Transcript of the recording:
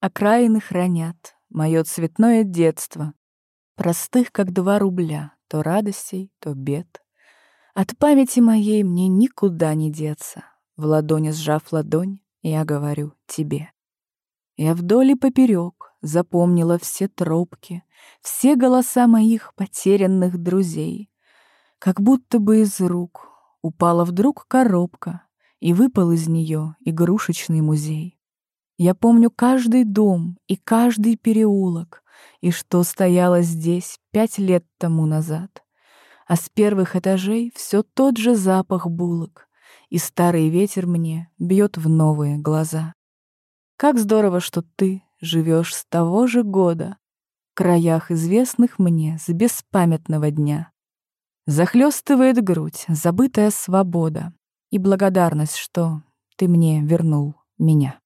Окраины хранят мое цветное детство, Простых, как два рубля, то радостей, то бед. От памяти моей мне никуда не деться. В ладони сжав ладонь, я говорю тебе. Я вдоль и поперек запомнила все тропки, Все голоса моих потерянных друзей. Как будто бы из рук упала вдруг коробка, И выпал из нее игрушечный музей. Я помню каждый дом и каждый переулок, и что стояло здесь пять лет тому назад. А с первых этажей все тот же запах булок, и старый ветер мне бьет в новые глаза. Как здорово, что ты живешь с того же года, в краях известных мне с беспамятного дня. Захлестывает грудь забытая свобода и благодарность, что ты мне вернул меня.